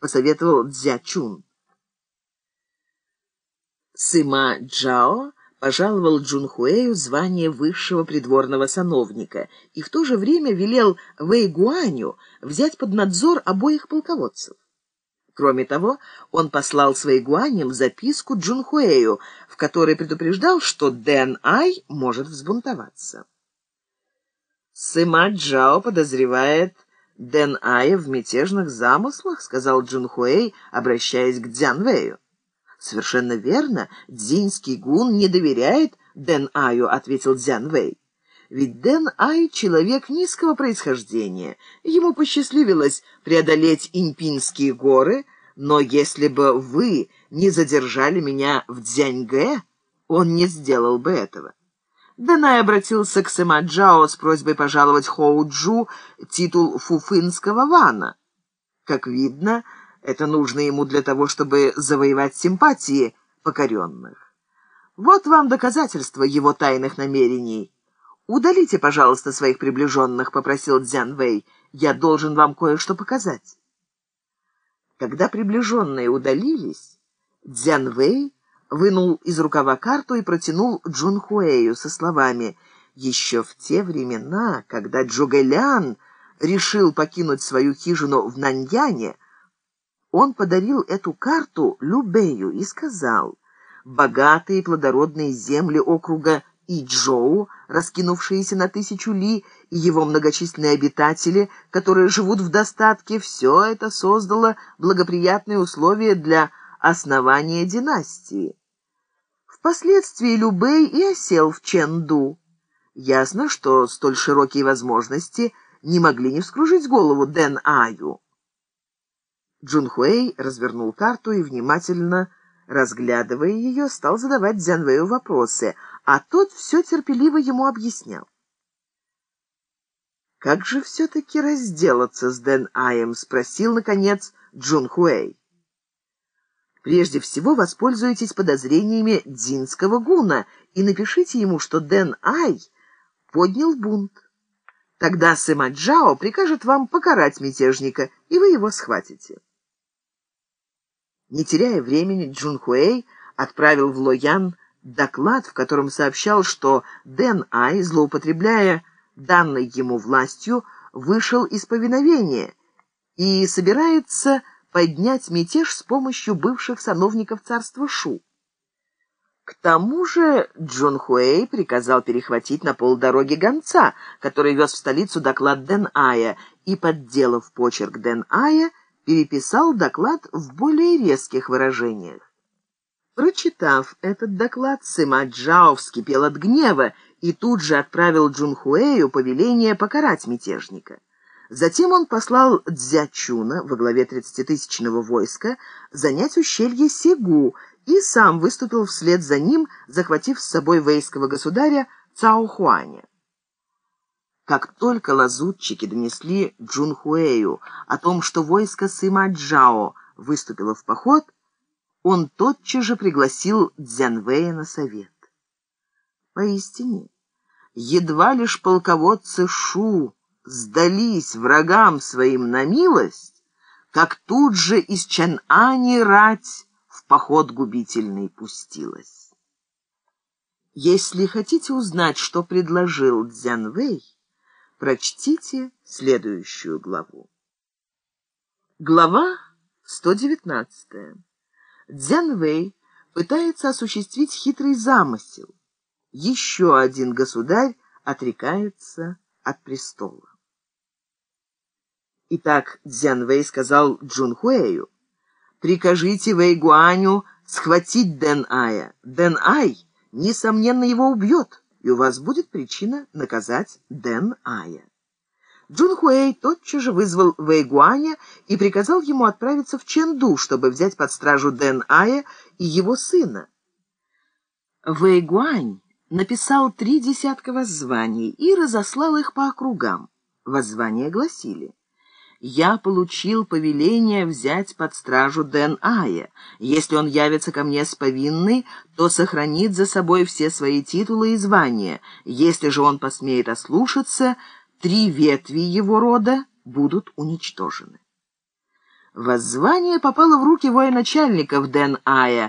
— посоветовал Дзячун. Сыма Джао пожаловал Джунхуэю звание высшего придворного сановника и в то же время велел Вэйгуаню взять под надзор обоих полководцев. Кроме того, он послал с Вэйгуанем записку Джунхуэю, в которой предупреждал, что Дэн Ай может взбунтоваться. «Сыма Джао подозревает Дэн Ая в мятежных замыслах», — сказал Джунхуэй, обращаясь к Дзянвэю. «Совершенно верно. Дзиньский гун не доверяет Дэн Аю», — ответил Дзян Вэй. «Ведь Дэн Ай — человек низкого происхождения. Ему посчастливилось преодолеть Иньпинские горы, но если бы вы не задержали меня в Дзяньгэ, он не сделал бы этого». Данай обратился к Сыма Джао с просьбой пожаловать Хоу-Джу титул фуфынского вана. Как видно, это нужно ему для того, чтобы завоевать симпатии покоренных. Вот вам доказательство его тайных намерений. «Удалите, пожалуйста, своих приближенных», — попросил Дзян Вэй. «Я должен вам кое-что показать». Когда приближенные удалились, Дзян Вэй вынул из рукава карту и протянул Джун Хуэю со словами «Еще в те времена, когда Джугэлян решил покинуть свою хижину в Наньяне, он подарил эту карту Любею и сказал, «Богатые плодородные земли округа Иджоу, раскинувшиеся на тысячу ли, и его многочисленные обитатели, которые живут в достатке, все это создало благоприятные условия для основания династии. Впоследствии Любей и осел в Ченду. Ясно, что столь широкие возможности не могли не вскружить голову Дэн Аю. Джунхуэй развернул карту и, внимательно разглядывая ее, стал задавать Дзянвэю вопросы, а тот все терпеливо ему объяснял. «Как же все-таки разделаться с Дэн Аем?» — спросил, наконец, Джунхуэй. «Прежде всего воспользуйтесь подозрениями дзинского гуна и напишите ему, что Дэн Ай поднял бунт. Тогда Сыма Джао прикажет вам покарать мятежника, и вы его схватите». Не теряя времени, Джун Хуэй отправил в Лоян доклад, в котором сообщал, что Дэн Ай, злоупотребляя данной ему властью, вышел из повиновения и собирается поднять мятеж с помощью бывших сановников царства Шу. К тому же Джун Хуэй приказал перехватить на полдороги гонца, который вез в столицу доклад Дэн Ая, и, подделав почерк Дэн Ая, переписал доклад в более резких выражениях. Прочитав этот доклад, Сыма Джао вскипел от гнева и тут же отправил Джунхуэю повеление покарать мятежника. Затем он послал Дзячуна во главе тридцатитысячного войска занять ущелье Сегу и сам выступил вслед за ним, захватив с собой вейского государя Цаохуаня. Как только лазутчики донесли Джунхуэю о том, что войско Сыма Джао выступило в поход, он тотчас же пригласил Дзянвэя на совет. Поистине, едва лишь полководцы Шу сдались врагам своим на милость, как тут же из Чан-Ани рать в поход губительный пустилась. Если хотите узнать, что предложил Дзянвэй, Прочтите следующую главу. Глава 119. Дзян Вэй пытается осуществить хитрый замысел. Еще один государь отрекается от престола. Итак, Дзян Вэй сказал Джун Хуэю, «Прикажите Вэй Гуаню схватить Дэн Ая. Дэн Ай, несомненно, его убьет» и у вас будет причина наказать Дэн Ая. Джун Хуэй тотчас же вызвал Вэйгуаня и приказал ему отправиться в Ченду, чтобы взять под стражу Дэн Ая и его сына. Вэйгуань написал три десятка воззваний и разослал их по округам. Воззвания гласили я получил повеление взять под стражу Дэн Ая. Если он явится ко мне с повинной, то сохранит за собой все свои титулы и звания. Если же он посмеет ослушаться, три ветви его рода будут уничтожены. Воззвание попало в руки военачальников Дэн Ая,